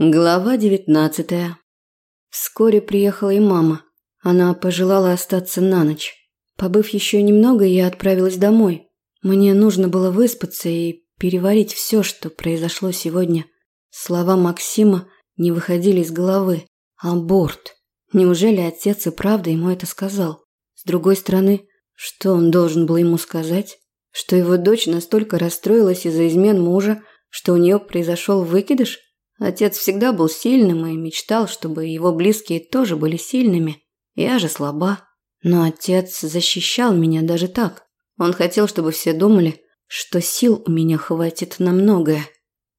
Глава девятнадцатая. Вскоре приехала и мама. Она пожелала остаться на ночь. Побыв еще немного, я отправилась домой. Мне нужно было выспаться и переварить все, что произошло сегодня. Слова Максима не выходили из головы. Аборт. Неужели отец и правда ему это сказал? С другой стороны, что он должен был ему сказать? Что его дочь настолько расстроилась из-за измен мужа, что у нее произошел выкидыш? Отец всегда был сильным и мечтал, чтобы его близкие тоже были сильными. Я же слаба. Но отец защищал меня даже так. Он хотел, чтобы все думали, что сил у меня хватит на многое.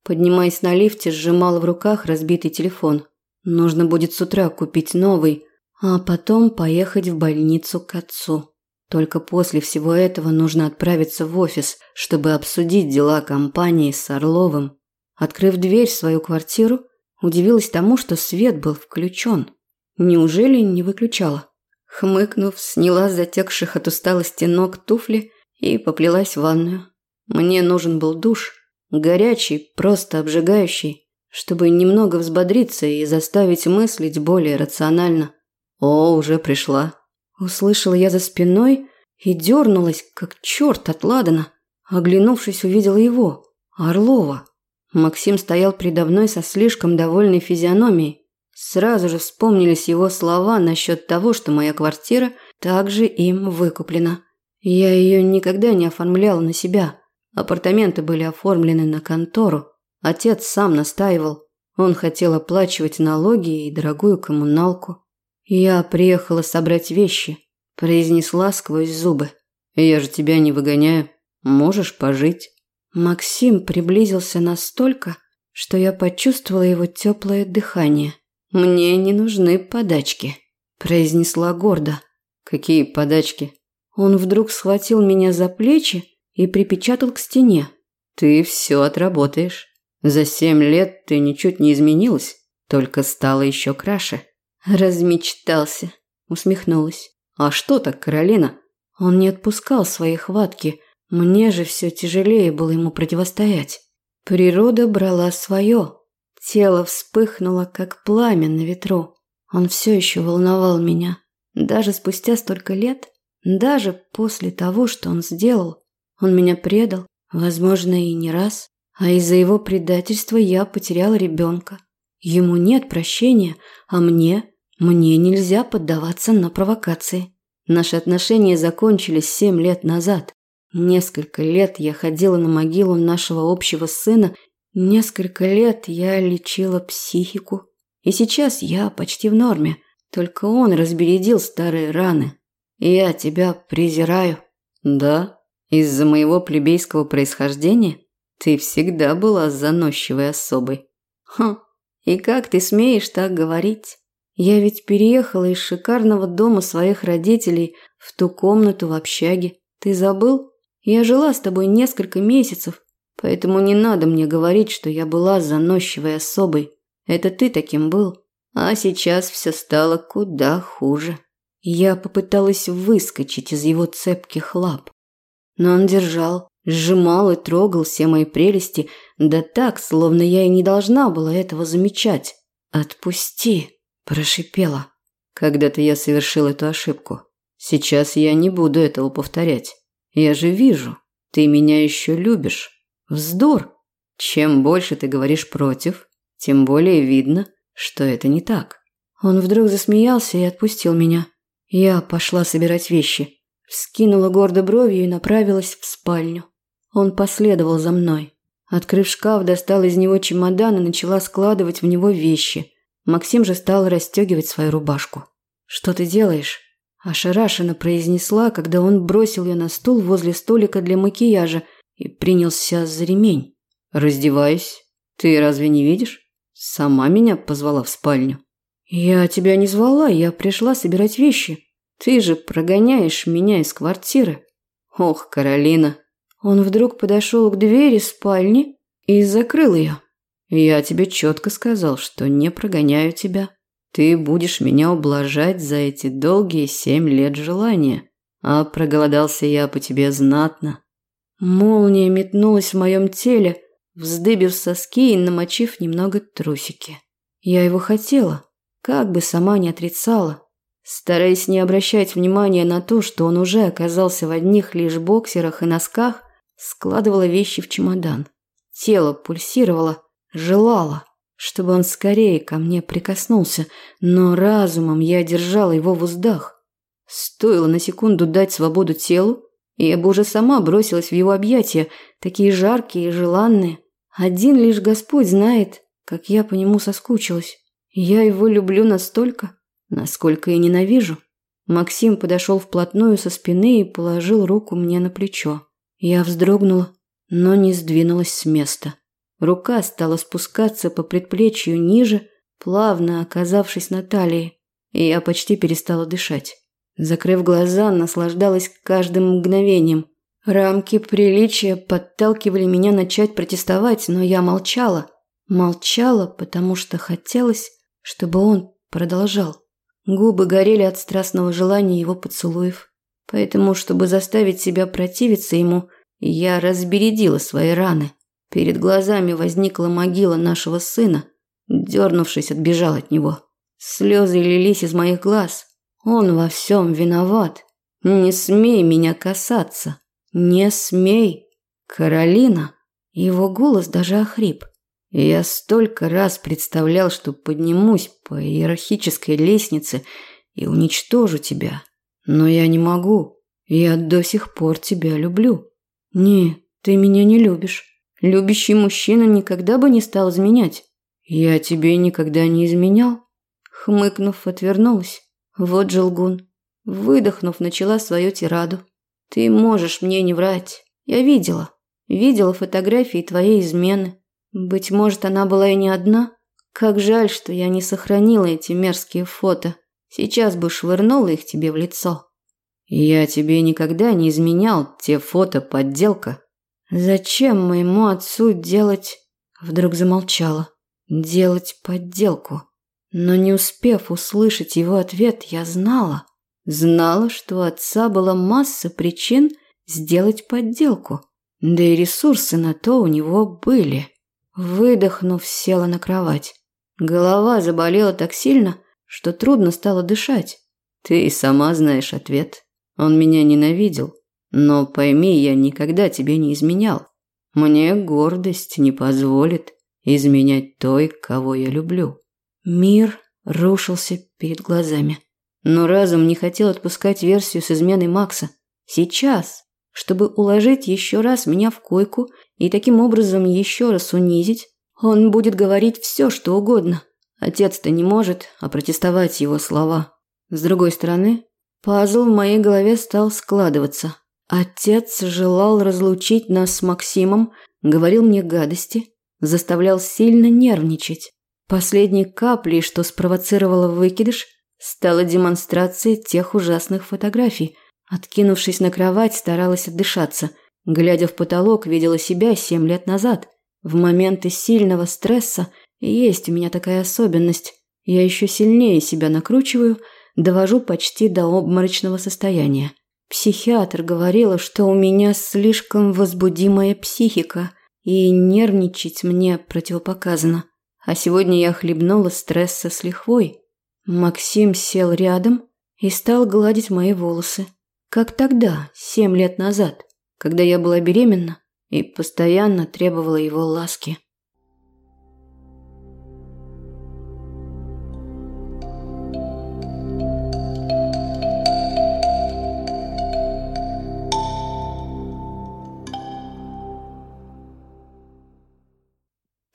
Поднимаясь на лифте, сжимал в руках разбитый телефон. Нужно будет с утра купить новый, а потом поехать в больницу к отцу. Только после всего этого нужно отправиться в офис, чтобы обсудить дела компании с Орловым. Открыв дверь в свою квартиру, удивилась тому, что свет был включен. Неужели не выключала? Хмыкнув, сняла с затекших от усталости ног туфли и поплелась в ванную. Мне нужен был душ, горячий, просто обжигающий, чтобы немного взбодриться и заставить мыслить более рационально. О, уже пришла. Услышала я за спиной и дернулась, как черт от Ладана. Оглянувшись, увидела его, Орлова. Максим стоял передо мной со слишком довольной физиономией. Сразу же вспомнились его слова насчет того, что моя квартира также им выкуплена. Я ее никогда не оформляла на себя. Апартаменты были оформлены на контору. Отец сам настаивал. Он хотел оплачивать налоги и дорогую коммуналку. Я приехала собрать вещи, произнесла сквозь зубы. Я же тебя не выгоняю. Можешь пожить. Максим приблизился настолько, что я почувствовала его теплое дыхание. «Мне не нужны подачки», – произнесла гордо. «Какие подачки?» Он вдруг схватил меня за плечи и припечатал к стене. «Ты все отработаешь. За семь лет ты ничуть не изменилась, только стала еще краше». «Размечтался», – усмехнулась. «А что так, Каролина?» Он не отпускал своей хватки – мне же все тяжелее было ему противостоять. Природа брала свое. Тело вспыхнуло, как пламя на ветру. Он все еще волновал меня. Даже спустя столько лет, даже после того, что он сделал, он меня предал, возможно, и не раз. А из-за его предательства я потеряла ребенка. Ему нет прощения, а мне, мне нельзя поддаваться на провокации. Наши отношения закончились семь лет назад. Несколько лет я ходила на могилу нашего общего сына, несколько лет я лечила психику. И сейчас я почти в норме, только он разбередил старые раны. Я тебя презираю. Да? Из-за моего плебейского происхождения? Ты всегда была заносчивой особой. Хм, и как ты смеешь так говорить? Я ведь переехала из шикарного дома своих родителей в ту комнату в общаге. Ты забыл? Я жила с тобой несколько месяцев, поэтому не надо мне говорить, что я была заносчивой особой. Это ты таким был. А сейчас все стало куда хуже. Я попыталась выскочить из его цепких лап. Но он держал, сжимал и трогал все мои прелести, да так, словно я и не должна была этого замечать. «Отпусти!» – прошипела. Когда-то я совершил эту ошибку. Сейчас я не буду этого повторять. Я же вижу, ты меня еще любишь. Вздор. Чем больше ты говоришь против, тем более видно, что это не так. Он вдруг засмеялся и отпустил меня. Я пошла собирать вещи. Вскинула гордо бровью и направилась в спальню. Он последовал за мной. Открыв шкаф, достала из него чемодан и начала складывать в него вещи. Максим же стал расстегивать свою рубашку. «Что ты делаешь?» Ошарашенно произнесла, когда он бросил ее на стул возле столика для макияжа и принялся за ремень. «Раздеваюсь. Ты разве не видишь? Сама меня позвала в спальню». «Я тебя не звала, я пришла собирать вещи. Ты же прогоняешь меня из квартиры». «Ох, Каролина». Он вдруг подошел к двери спальни и закрыл ее. «Я тебе четко сказал, что не прогоняю тебя». Ты будешь меня ублажать за эти долгие семь лет желания. А проголодался я по тебе знатно. Молния метнулась в моем теле, вздыбив соски и намочив немного трусики. Я его хотела, как бы сама не отрицала, стараясь не обращать внимания на то, что он уже оказался в одних лишь боксерах и носках, складывала вещи в чемодан. Тело пульсировало, желало, чтобы он скорее ко мне прикоснулся, но разумом я держала его в уздах. Стоило на секунду дать свободу телу, и я бы уже сама бросилась в его объятия, такие жаркие и желанные. Один лишь Господь знает, как я по нему соскучилась. Я его люблю настолько, насколько и ненавижу. Максим подошел вплотную со спины и положил руку мне на плечо. Я вздрогнула, но не сдвинулась с места. Рука стала спускаться по предплечью ниже, плавно оказавшись на талии, и я почти перестала дышать. Закрыв глаза, наслаждалась каждым мгновением. Рамки приличия подталкивали меня начать протестовать, но я молчала. Молчала, потому что хотелось, чтобы он продолжал. Губы горели от страстного желания его поцелуев. Поэтому, чтобы заставить себя противиться ему, я разбередила свои раны. Перед глазами возникла могила нашего сына. Дернувшись, отбежал от него. Слезы лились из моих глаз. Он во всем виноват. Не смей меня касаться. Не смей. Каролина. Его голос даже охрип. Я столько раз представлял, что поднимусь по иерархической лестнице и уничтожу тебя. Но я не могу. Я до сих пор тебя люблю. Не, ты меня не любишь. Любящий мужчина никогда бы не стал изменять. Я тебе никогда не изменял. Хмыкнув, отвернулась. Вот же лгун. Выдохнув, начала свою тираду. Ты можешь мне не врать. Я видела. Видела фотографии твоей измены. Быть может, она была и не одна. Как жаль, что я не сохранила эти мерзкие фото. Сейчас бы швырнула их тебе в лицо. Я тебе никогда не изменял, те фото подделка. Зачем моему отцу делать... Вдруг замолчала. Делать подделку. Но не успев услышать его ответ, я знала. Знала, что у отца была масса причин сделать подделку. Да и ресурсы на то у него были. Выдохнув, села на кровать. Голова заболела так сильно, что трудно стало дышать. Ты и сама знаешь ответ. Он меня ненавидел. Но пойми, я никогда тебе не изменял. Мне гордость не позволит изменять той, кого я люблю. Мир рушился перед глазами. Но разум не хотел отпускать версию с изменой Макса. Сейчас, чтобы уложить еще раз меня в койку и таким образом еще раз унизить, он будет говорить все, что угодно. Отец-то не может опротестовать его слова. С другой стороны, пазл в моей голове стал складываться. Отец желал разлучить нас с Максимом, говорил мне гадости, заставлял сильно нервничать. Последней каплей, что спровоцировало выкидыш, стала демонстрация тех ужасных фотографий. Откинувшись на кровать, старалась отдышаться. Глядя в потолок, видела себя семь лет назад. В моменты сильного стресса есть у меня такая особенность. Я еще сильнее себя накручиваю, довожу почти до обморочного состояния. Психиатр говорила, что у меня слишком возбудимая психика, и нервничать мне противопоказано. А сегодня я хлебнула стресса с лихвой. Максим сел рядом и стал гладить мои волосы. Как тогда, семь лет назад, когда я была беременна и постоянно требовала его ласки.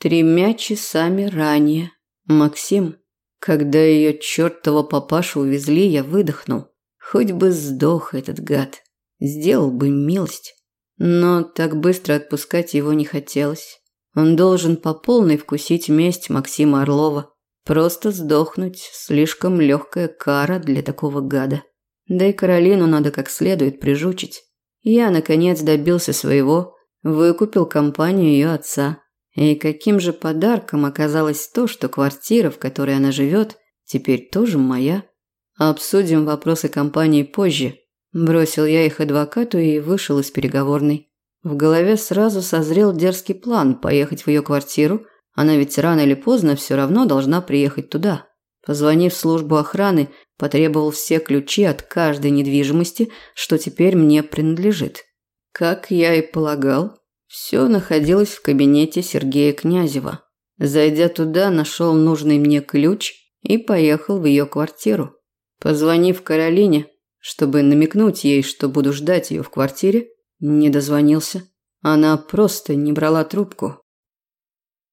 Тремя часами ранее. Максим. Когда ее чертова папашу увезли, я выдохнул. Хоть бы сдох этот гад. Сделал бы милость. Но так быстро отпускать его не хотелось. Он должен по полной вкусить месть Максима Орлова. Просто сдохнуть – слишком легкая кара для такого гада. Да и Каролину надо как следует прижучить. Я, наконец, добился своего, выкупил компанию ее отца. И каким же подарком оказалось то, что квартира, в которой она живет, теперь тоже моя? Обсудим вопросы компании позже. Бросил я их адвокату и вышел из переговорной. В голове сразу созрел дерзкий план поехать в ее квартиру, Она ведь рано или поздно все равно должна приехать туда. Позвонив в службу охраны, потребовал все ключи от каждой недвижимости, что теперь мне принадлежит. Как я и полагал, все находилось в кабинете Сергея Князева. Зайдя туда, нашел нужный мне ключ и поехал в ее квартиру. Позвонив Каролине, чтобы намекнуть ей, что буду ждать ее в квартире, не дозвонился. Она просто не брала трубку.